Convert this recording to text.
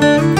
Música